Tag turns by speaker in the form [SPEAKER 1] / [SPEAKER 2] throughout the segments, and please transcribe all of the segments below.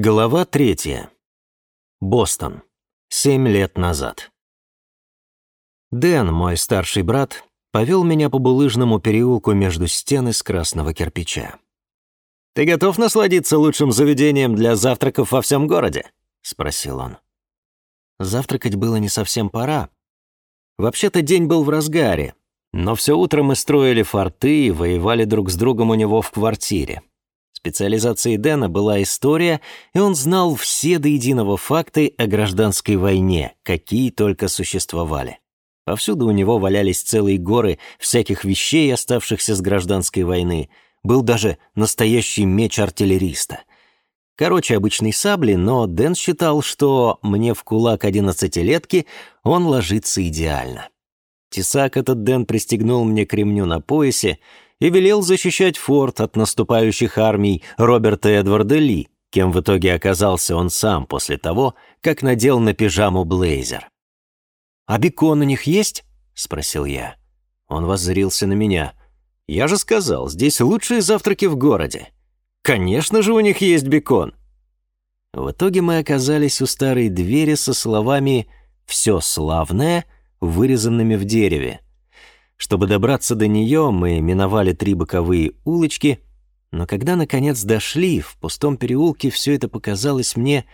[SPEAKER 1] Глава третья. Бостон. Семь лет назад. Дэн, мой старший брат, повел меня по булыжному переулку между стен из красного кирпича. «Ты готов насладиться лучшим заведением для завтраков во всем городе?» — спросил он. Завтракать было не совсем пора. Вообще-то день был в разгаре, но все утро мы строили форты и воевали друг с другом у него в квартире. Специализацией Дэна была история, и он знал все до единого факты о гражданской войне, какие только существовали. Повсюду у него валялись целые горы всяких вещей, оставшихся с гражданской войны. Был даже настоящий меч артиллериста. Короче, обычной сабли, но Дэн считал, что мне в кулак одиннадцатилетки он ложится идеально. Тесак этот Дэн пристегнул мне к ремню на поясе, и велел защищать форт от наступающих армий Роберта Эдварда Ли, кем в итоге оказался он сам после того, как надел на пижаму блейзер. «А бекон у них есть?» — спросил я. Он воззрился на меня. «Я же сказал, здесь лучшие завтраки в городе. Конечно же у них есть бекон!» В итоге мы оказались у старой двери со словами «все славное», вырезанными в дереве. Чтобы добраться до нее, мы миновали три боковые улочки, но когда, наконец, дошли, в пустом переулке все это показалось мне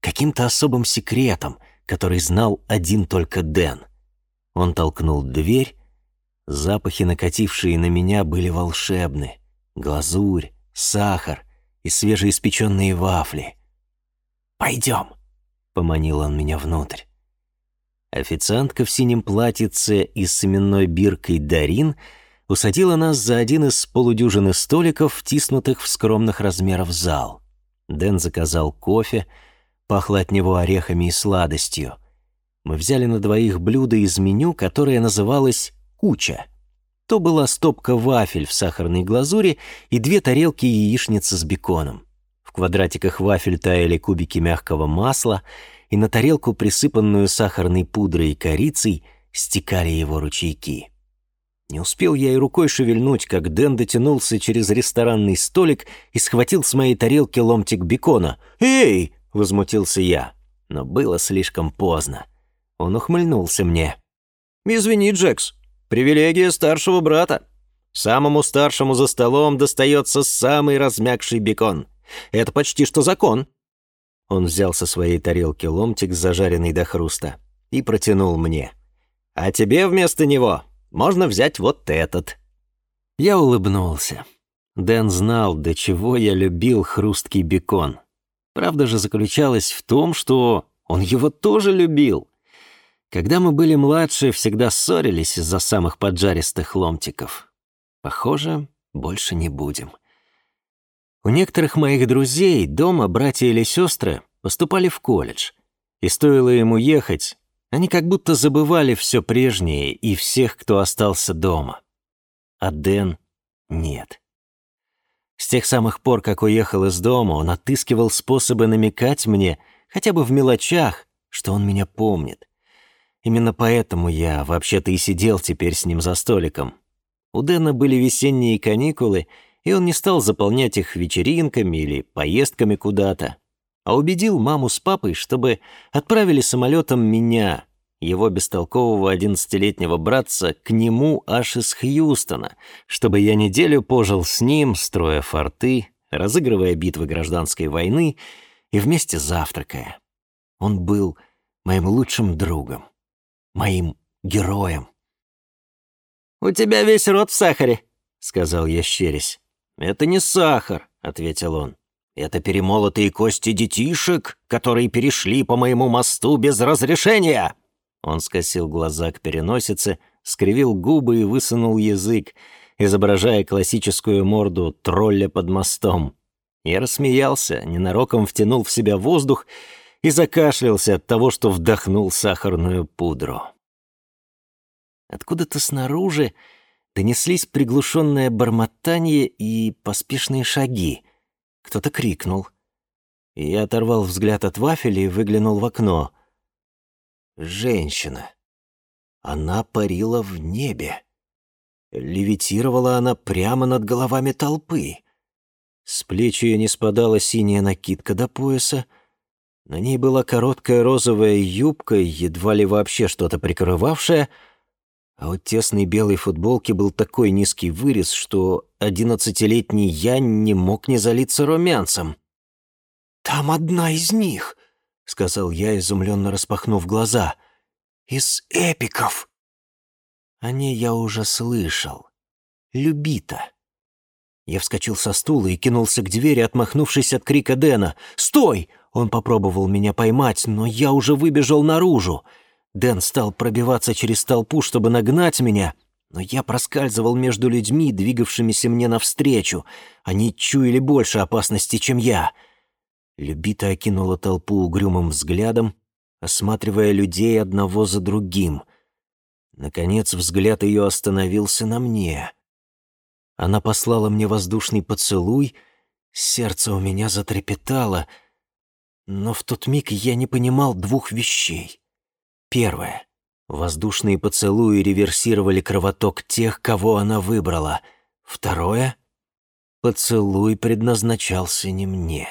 [SPEAKER 1] каким-то особым секретом, который знал один только Дэн. Он толкнул дверь, запахи, накатившие на меня, были волшебны. Глазурь, сахар и свежеиспеченные вафли. «Пойдем», — поманил он меня внутрь. Официантка в синем платьице и с именной биркой Дарин усадила нас за один из полудюжины столиков, втиснутых в скромных размеров зал. Дэн заказал кофе, пахло от него орехами и сладостью. Мы взяли на двоих блюдо из меню, которое называлось «Куча». То была стопка вафель в сахарной глазури и две тарелки яичницы с беконом. В квадратиках вафель таяли кубики мягкого масла — и на тарелку, присыпанную сахарной пудрой и корицей, стекали его ручейки. Не успел я и рукой шевельнуть, как Дэн дотянулся через ресторанный столик и схватил с моей тарелки ломтик бекона. «Эй!» — возмутился я. Но было слишком поздно. Он ухмыльнулся мне. «Извини, Джекс, привилегия старшего брата. Самому старшему за столом достается самый размягший бекон. Это почти что закон». Он взял со своей тарелки ломтик, зажаренный до хруста, и протянул мне. «А тебе вместо него можно взять вот этот». Я улыбнулся. Дэн знал, до чего я любил хрусткий бекон. Правда же заключалась в том, что он его тоже любил. Когда мы были младше, всегда ссорились из-за самых поджаристых ломтиков. Похоже, больше не будем. У некоторых моих друзей дома братья или сестры поступали в колледж, и стоило ему ехать, они как будто забывали все прежнее и всех, кто остался дома. А Дэн нет. С тех самых пор, как уехал из дома, он отыскивал способы намекать мне, хотя бы в мелочах, что он меня помнит. Именно поэтому я вообще-то и сидел теперь с ним за столиком. У Дэна были весенние каникулы — и он не стал заполнять их вечеринками или поездками куда-то, а убедил маму с папой, чтобы отправили самолетом меня, его бестолкового одиннадцатилетнего братца, к нему аж из Хьюстона, чтобы я неделю пожил с ним, строя форты, разыгрывая битвы гражданской войны и вместе завтракая. Он был моим лучшим другом, моим героем. «У тебя весь рот в сахаре», — сказал я, щерясь. «Это не сахар», — ответил он. «Это перемолотые кости детишек, которые перешли по моему мосту без разрешения!» Он скосил глаза к переносице, скривил губы и высунул язык, изображая классическую морду тролля под мостом. Я рассмеялся, ненароком втянул в себя воздух и закашлялся от того, что вдохнул сахарную пудру. Откуда-то снаружи донеслись приглушенное бормотание и поспешные шаги. Кто-то крикнул. Я оторвал взгляд от вафеля и выглянул в окно. Женщина. Она парила в небе. Левитировала она прямо над головами толпы. С плеч ее не спадала синяя накидка до пояса. На ней была короткая розовая юбка, едва ли вообще что-то прикрывавшее, а от тесной белой футболки был такой низкий вырез, что одиннадцатилетний я не мог не залиться румянцем.
[SPEAKER 2] «Там одна из них», — сказал я, изумленно распахнув глаза. «Из эпиков».
[SPEAKER 1] О ней я уже слышал. Любита. Я вскочил со стула и кинулся к двери, отмахнувшись от крика Дэна. «Стой!» Он попробовал меня поймать, но я уже выбежал наружу. Дэн стал пробиваться через толпу, чтобы нагнать меня, но я проскальзывал между людьми, двигавшимися мне навстречу. Они чуяли больше опасности, чем я. Любита окинула толпу угрюмым взглядом, осматривая людей одного за другим. Наконец взгляд ее остановился на мне. Она послала мне воздушный поцелуй, сердце у меня затрепетало, но в тот миг я не понимал двух вещей. Первое. Воздушные поцелуи реверсировали кровоток тех, кого она выбрала. Второе. Поцелуй предназначался не мне.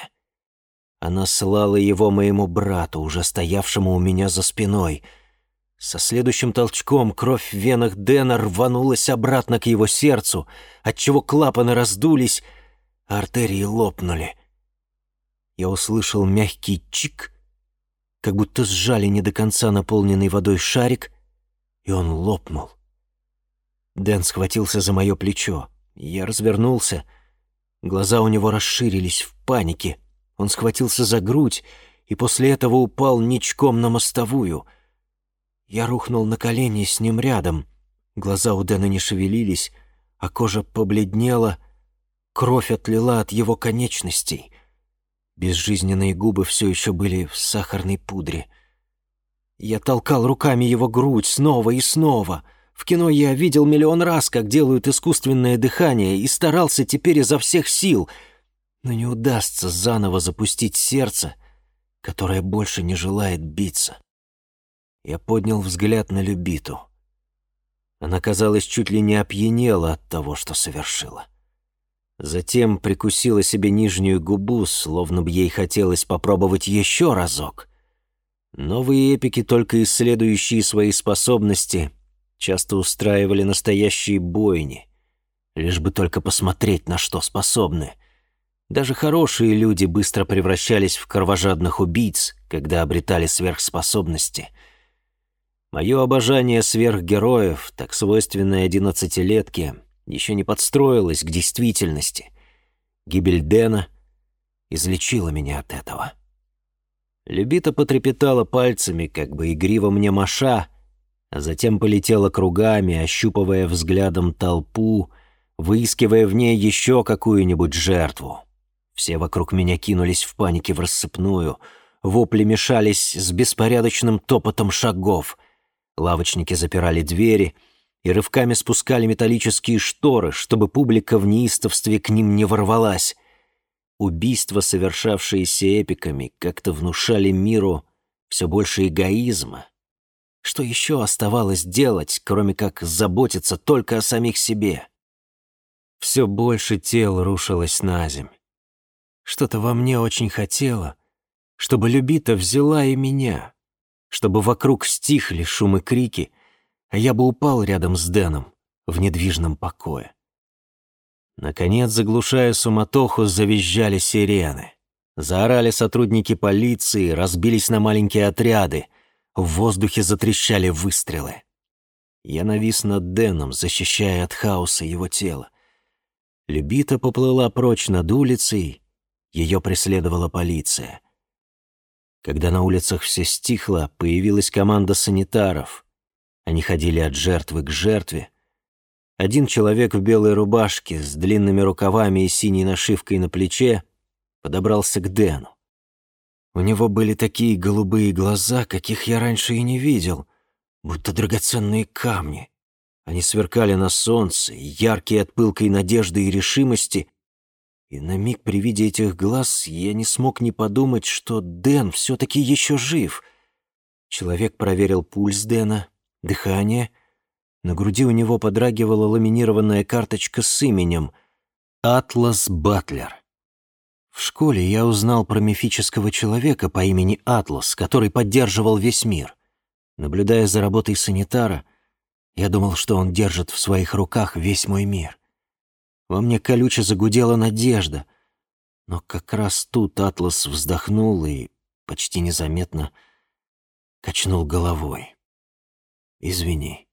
[SPEAKER 1] Она слала его моему брату, уже стоявшему у меня за спиной. Со следующим толчком кровь в венах Дэна рванулась обратно к его сердцу, отчего клапаны раздулись, а артерии лопнули. Я услышал мягкий чик, как будто сжали не до конца наполненный водой шарик, и он лопнул. Дэн схватился за мое плечо. Я развернулся. Глаза у него расширились в панике — он схватился за грудь и после этого упал ничком на мостовую. Я рухнул на колени с ним рядом. Глаза у Дэна не шевелились, а кожа побледнела, кровь отлила от его конечностей. Безжизненные губы все еще были в сахарной пудре. Я толкал руками его грудь снова и снова. В кино я видел миллион раз, как делают искусственное дыхание, и старался теперь изо всех сил — но не удастся заново запустить сердце, которое больше не желает биться. Я поднял взгляд на Любиту. Она, казалось, чуть ли не опьянела от того, что совершила. Затем прикусила себе нижнюю губу, словно бы ей хотелось попробовать еще разок. Новые эпики, только исследующие свои способности, часто устраивали настоящие бойни, лишь бы только посмотреть, на что способны. Даже хорошие люди быстро превращались в кровожадных убийц, когда обретали сверхспособности. Мое обожание сверхгероев, так свойственное одиннадцатилетке, еще не подстроилось к действительности. Гибель Дэна излечила меня от этого. Любита потрепетала пальцами, как бы игриво мне маша, а затем полетела кругами, ощупывая взглядом толпу, выискивая в ней еще какую-нибудь жертву. Все вокруг меня кинулись в панике в рассыпную. Вопли мешались с беспорядочным топотом шагов. Лавочники запирали двери и рывками спускали металлические шторы, чтобы публика в неистовстве к ним не ворвалась. Убийства, совершавшиеся эпиками, как-то внушали миру все больше эгоизма. Что еще оставалось делать, кроме как заботиться только о самих себе? Все больше тел рушилось на земь. Что-то во мне очень хотело, чтобы Любита взяла и меня, чтобы вокруг стихли шум и крики, а я бы упал рядом с Дэном в недвижном покое. Наконец, заглушая суматоху, завизжали сирены. Заорали сотрудники полиции, разбились на маленькие отряды. В воздухе затрещали выстрелы. Я навис над Дэном, защищая от хаоса его тело. Любита поплыла прочь над улицей, ее преследовала полиция. Когда на улицах все стихло, появилась команда санитаров. Они ходили от жертвы к жертве. Один человек в белой рубашке с длинными рукавами и синей нашивкой на плече подобрался к Дэну. У него были такие голубые глаза, каких я раньше и не видел, будто драгоценные камни. Они сверкали на солнце, яркие от пылкой надежды и решимости, и на миг при виде этих глаз я не смог не подумать, что Дэн все-таки еще жив. Человек проверил пульс Дэна, дыхание. На груди у него подрагивала ламинированная карточка с именем «Атлас Батлер». В школе я узнал про мифического человека по имени Атлас, который поддерживал весь мир. Наблюдая за работой санитара, я думал, что он держит в своих руках весь мой мир. Во мне колюче загудела надежда, но как раз тут Атлас вздохнул и почти незаметно качнул головой. «Извини».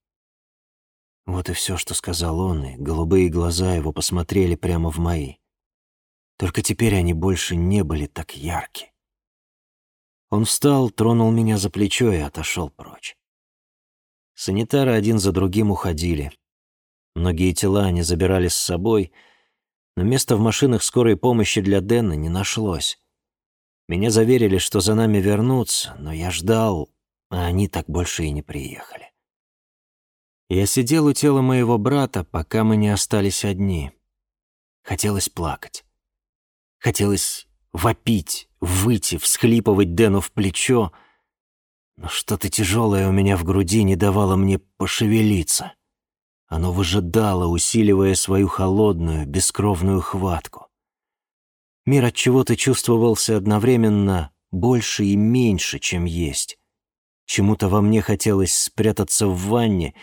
[SPEAKER 1] Вот и все, что сказал он, и голубые глаза его посмотрели прямо в мои. Только теперь они больше не были так ярки. Он встал, тронул меня за плечо и отошел прочь. Санитары один за другим уходили. Многие тела они забирали с собой, но места в машинах скорой помощи для Дэна не нашлось. Меня заверили, что за нами вернутся, но я ждал, а они так больше и не приехали. Я сидел у тела моего брата, пока мы не остались одни. Хотелось плакать. Хотелось вопить, выйти, всхлипывать Дэну в плечо, но что-то тяжелое у меня в груди не давало мне пошевелиться. Оно выжидало, усиливая свою холодную, бескровную хватку. Мир от чего-то чувствовался одновременно больше и меньше, чем есть. Чему-то во мне хотелось спрятаться в ванне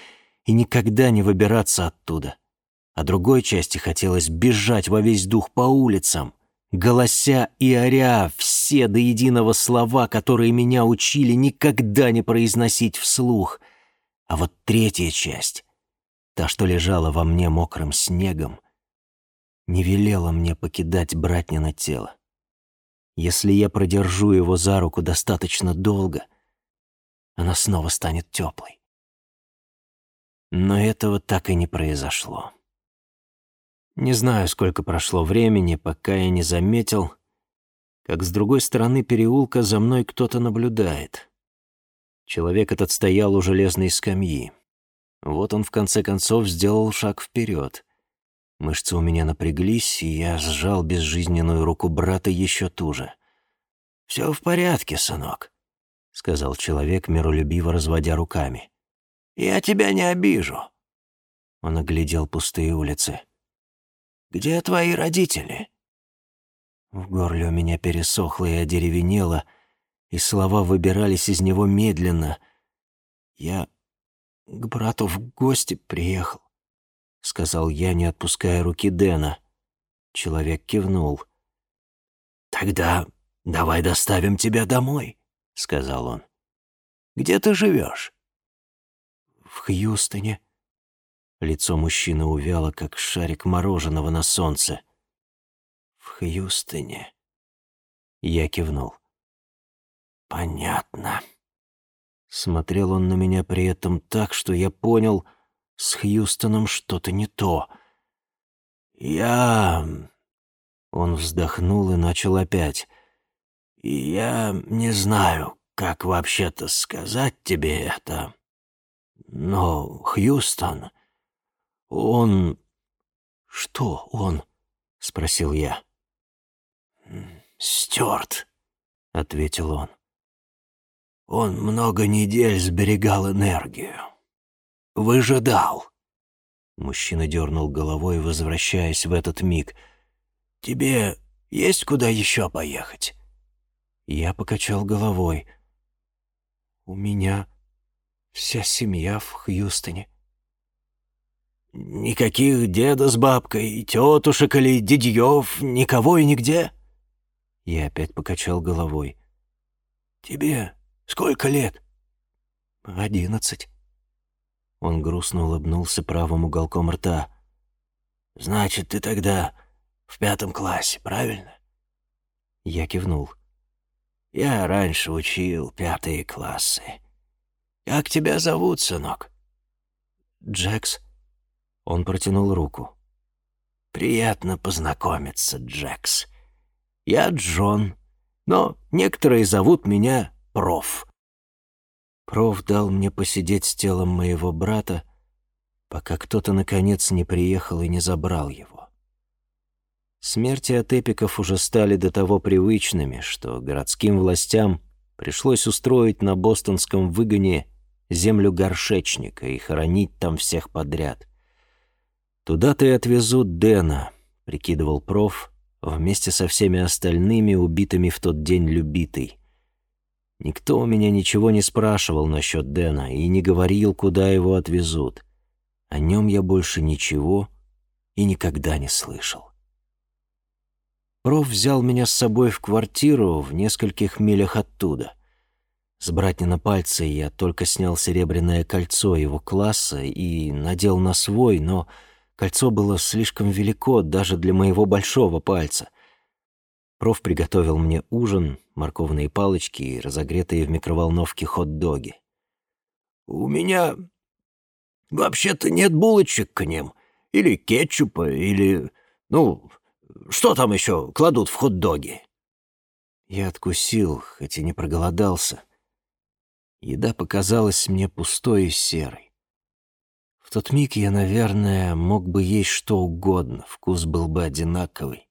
[SPEAKER 1] и никогда не выбираться оттуда. А другой части хотелось бежать во весь дух по улицам, голося и оря все до единого слова, которые меня учили никогда не произносить вслух. А вот третья часть та, что лежала во мне мокрым снегом, не велела мне покидать братнино тело. Если я продержу его за руку достаточно долго, она снова станет теплой. Но этого так и не произошло. Не знаю, сколько прошло времени, пока я не заметил, как с другой стороны переулка за мной кто-то наблюдает. Человек этот стоял у железной скамьи. Вот он в конце концов сделал шаг вперед. Мышцы у меня напряглись, и я сжал безжизненную руку брата еще туже. «Все в порядке, сынок», — сказал человек, миролюбиво разводя руками. «Я тебя не обижу». Он оглядел пустые улицы. «Где твои родители?» В горле у меня пересохло и одеревенело, и слова выбирались из него медленно. Я к брату в гости приехал», — сказал я, не отпуская руки Дэна. Человек кивнул. «Тогда давай доставим тебя домой», — сказал он. «Где ты живешь?» «В Хьюстоне». Лицо мужчины увяло, как шарик мороженого на солнце. «В Хьюстоне». Я кивнул. «Понятно». Смотрел он на меня при этом так, что я понял, с Хьюстоном что-то не то. «Я...» Он вздохнул и начал опять. «Я не знаю, как вообще-то сказать тебе это, но Хьюстон, он...» «Что он?» — спросил я. «Стюарт», — ответил он. Он много недель сберегал энергию. Выжидал. Мужчина дернул головой, возвращаясь в этот миг. «Тебе есть куда еще поехать?» Я покачал головой. «У меня вся семья в Хьюстоне». «Никаких деда с бабкой, тетушек или дядьев, никого и нигде?» Я опять покачал головой. «Тебе Сколько лет?» «Одиннадцать». Он грустно улыбнулся правым уголком рта. «Значит, ты тогда в пятом классе, правильно?» Я кивнул. «Я раньше учил пятые классы. Как тебя зовут, сынок?» «Джекс». Он протянул руку. «Приятно познакомиться, Джекс. Я Джон, но некоторые зовут меня проф. Проф дал мне посидеть с телом моего брата, пока кто-то, наконец, не приехал и не забрал его. Смерти от эпиков уже стали до того привычными, что городским властям пришлось устроить на бостонском выгоне землю горшечника и хоронить там всех подряд. «Туда-то и отвезут Дэна», — прикидывал проф, вместе со всеми остальными, убитыми в тот день любитой. Никто у меня ничего не спрашивал насчет Дэна и не говорил, куда его отвезут. О нем я больше ничего и никогда не слышал. Проф взял меня с собой в квартиру в нескольких милях оттуда. С братни на пальце я только снял серебряное кольцо его класса и надел на свой, но кольцо было слишком велико даже для моего большого пальца. Проф приготовил мне ужин, морковные палочки и разогретые в микроволновке хот-доги.
[SPEAKER 2] «У меня вообще-то нет булочек к ним, или кетчупа, или... ну, что там еще кладут в хот-доги?»
[SPEAKER 1] Я откусил, хоть и не проголодался. Еда показалась мне пустой и серой. В тот миг я, наверное, мог бы есть что угодно, вкус был бы одинаковый.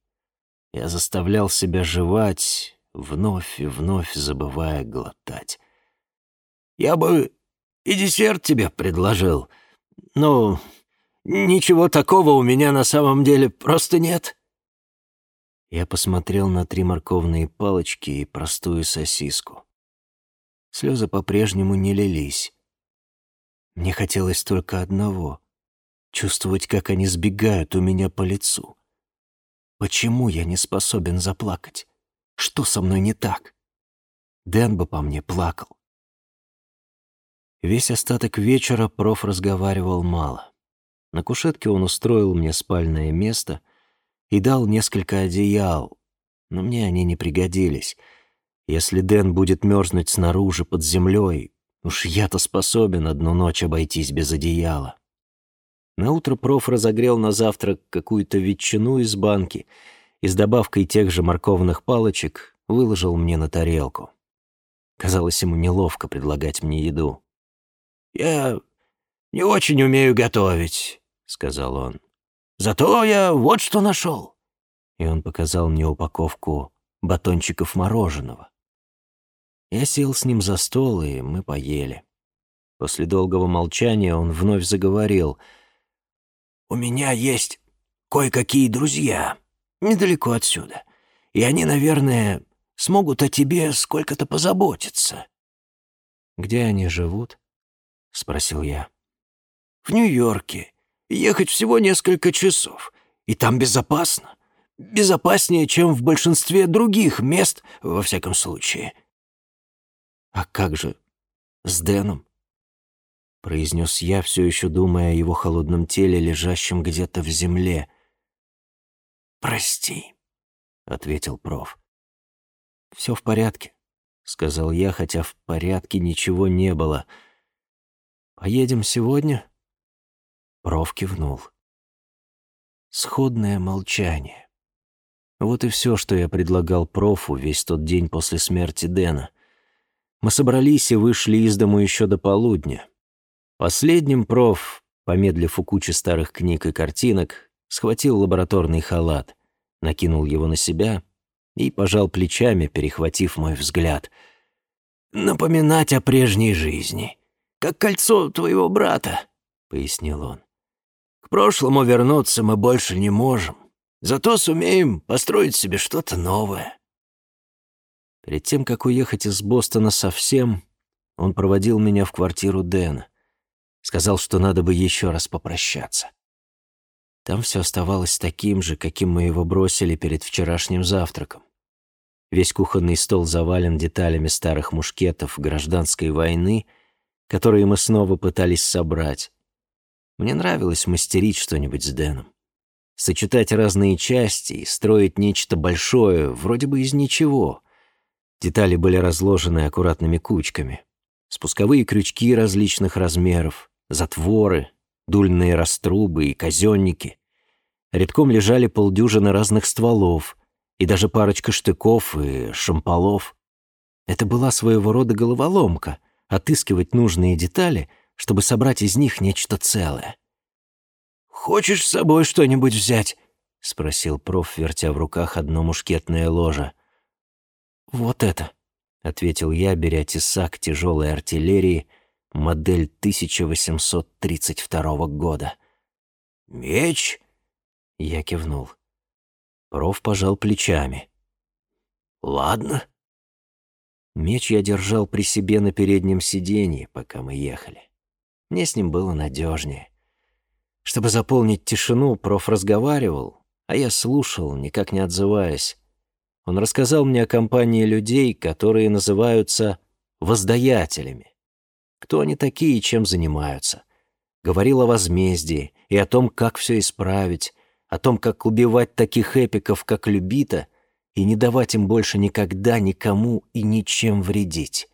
[SPEAKER 1] Я заставлял себя жевать, вновь и вновь забывая глотать.
[SPEAKER 2] «Я бы и десерт тебе предложил, но ничего такого у меня на самом деле просто нет».
[SPEAKER 1] Я посмотрел на три морковные палочки и простую сосиску. Слезы по-прежнему не лились. Мне хотелось только одного — чувствовать, как они сбегают у меня по лицу. Почему я не способен заплакать? Что со мной не так? Дэн бы по мне плакал. Весь остаток вечера проф разговаривал мало. На кушетке он устроил мне спальное место — и дал несколько одеял, но мне они не пригодились. Если Дэн будет мерзнуть снаружи под землей, уж я-то способен одну ночь обойтись без одеяла. Наутро проф разогрел на завтрак какую-то ветчину из банки и с добавкой тех же морковных палочек выложил мне на тарелку. Казалось ему неловко предлагать мне еду.
[SPEAKER 2] «Я не очень умею готовить», — сказал он. Зато я вот что нашел.
[SPEAKER 1] И он показал мне упаковку батончиков мороженого. Я сел с ним за стол, и мы поели. После долгого молчания он вновь заговорил.
[SPEAKER 2] «У меня есть кое-какие друзья недалеко отсюда, и они, наверное, смогут о тебе сколько-то позаботиться».
[SPEAKER 1] «Где они живут?» — спросил я.
[SPEAKER 2] «В Нью-Йорке. Ехать всего несколько часов. И там безопасно. Безопаснее, чем в большинстве других мест, во всяком случае.
[SPEAKER 1] «А как же с Дэном?» произнес я, все еще думая о его холодном теле, лежащем где-то в земле.
[SPEAKER 2] «Прости», — ответил проф.
[SPEAKER 1] «Все в порядке», — сказал я, хотя в порядке ничего не было. «Поедем сегодня?» Проф кивнул. Сходное молчание. Вот и все, что я предлагал профу весь тот день после смерти Дэна. Мы собрались и вышли из дому еще до полудня. Последним проф, помедлив у кучи старых книг и картинок, схватил лабораторный халат, накинул его на себя и пожал плечами, перехватив мой взгляд.
[SPEAKER 2] «Напоминать о прежней жизни, как кольцо твоего брата», — пояснил он. К прошлому вернуться мы больше не можем. Зато сумеем построить себе что-то новое.
[SPEAKER 1] Перед тем, как уехать из Бостона совсем, он проводил меня в квартиру Дэна. Сказал, что надо бы еще раз попрощаться. Там все оставалось таким же, каким мы его бросили перед вчерашним завтраком. Весь кухонный стол завален деталями старых мушкетов гражданской войны, которые мы снова пытались собрать. Мне нравилось мастерить что-нибудь с Дэном. Сочетать разные части и строить нечто большое, вроде бы из ничего. Детали были разложены аккуратными кучками. Спусковые крючки различных размеров, затворы, дульные раструбы и казенники. Редком лежали полдюжины разных стволов и даже парочка штыков и шамполов. Это была своего рода головоломка — отыскивать нужные детали — чтобы собрать из них нечто целое.
[SPEAKER 2] «Хочешь с собой что-нибудь взять?» — спросил
[SPEAKER 1] проф, вертя в руках одно мушкетное ложе. «Вот это», — ответил я, беря тесак тяжелой артиллерии, модель 1832 года.
[SPEAKER 2] «Меч?»
[SPEAKER 1] — я кивнул. Проф пожал плечами.
[SPEAKER 2] «Ладно».
[SPEAKER 1] Меч я держал при себе на переднем сиденье, пока мы ехали. Мне с ним было надежнее. Чтобы заполнить тишину, проф разговаривал, а я слушал, никак не отзываясь. Он рассказал мне о компании людей, которые называются воздаятелями. Кто они такие и чем занимаются. Говорил о возмездии и о том, как все исправить, о том, как убивать таких эпиков, как Любита, и не давать им больше никогда никому и ничем вредить.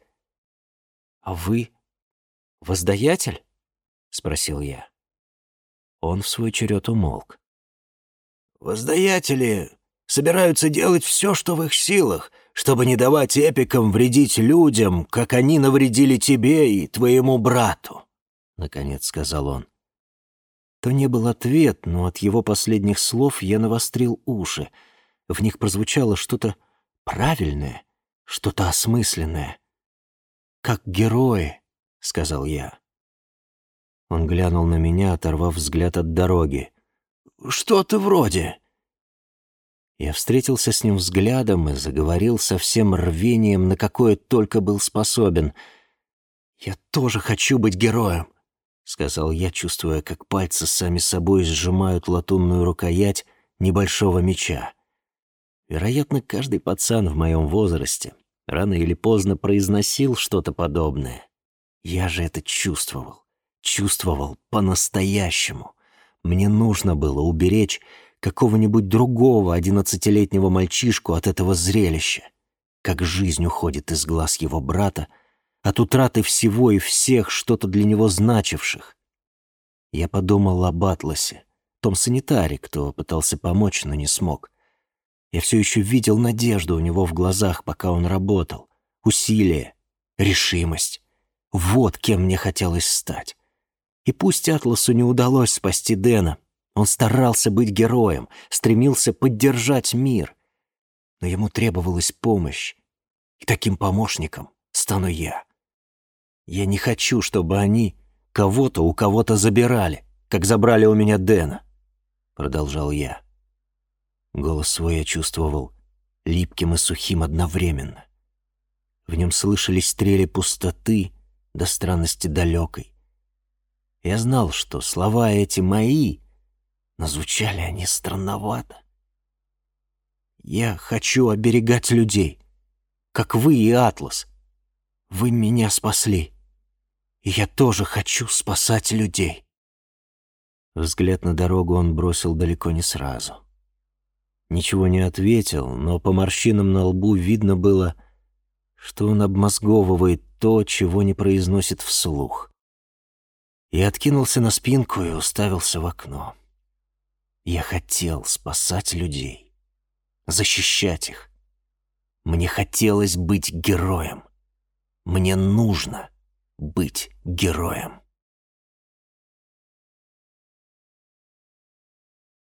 [SPEAKER 1] «А вы воздаятель?» — спросил я. Он в свой черед умолк.
[SPEAKER 2] «Воздаятели собираются делать все, что в их силах, чтобы не давать эпикам вредить людям, как они навредили тебе и твоему брату», — наконец сказал он.
[SPEAKER 1] То не был ответ, но от его последних слов я навострил уши. В них прозвучало что-то правильное, что-то осмысленное. «Как герои», — сказал я. Он глянул на меня, оторвав взгляд от дороги.
[SPEAKER 2] «Что-то вроде».
[SPEAKER 1] Я встретился с ним взглядом и заговорил со всем рвением, на какое только был способен. «Я тоже хочу быть героем», — сказал я, чувствуя, как пальцы сами собой сжимают латунную рукоять небольшого меча. Вероятно, каждый пацан в моем возрасте рано или поздно произносил что-то подобное. Я же это чувствовал. Чувствовал по-настоящему. Мне нужно было уберечь какого-нибудь другого одиннадцатилетнего мальчишку от этого зрелища. Как жизнь уходит из глаз его брата, от утраты всего и всех, что-то для него значивших. Я подумал об Атласе, том санитаре, кто пытался помочь, но не смог. Я все еще видел надежду у него в глазах, пока он работал. Усилие, решимость. Вот кем мне хотелось стать. И пусть Атласу не удалось спасти Дэна, он старался быть героем, стремился поддержать мир. Но ему требовалась помощь, и таким помощником стану я. Я не хочу, чтобы они кого-то у кого-то забирали, как забрали у меня Дэна, продолжал я. Голос свой я чувствовал липким и сухим одновременно. В нем слышались стрели пустоты до странности далекой. Я знал, что слова эти мои, но звучали они странновато. Я хочу оберегать людей, как вы и Атлас. Вы меня спасли, и я тоже хочу спасать людей. Взгляд на дорогу он бросил далеко не сразу. Ничего не ответил, но по морщинам на лбу видно было, что он обмозговывает то, чего не произносит вслух. Я откинулся на спинку и уставился в окно. Я хотел спасать людей, защищать их. Мне хотелось быть героем. Мне нужно быть героем.